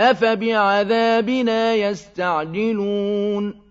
أَفَبِعَذَابِنَا يَسْتَعْجِلُونَ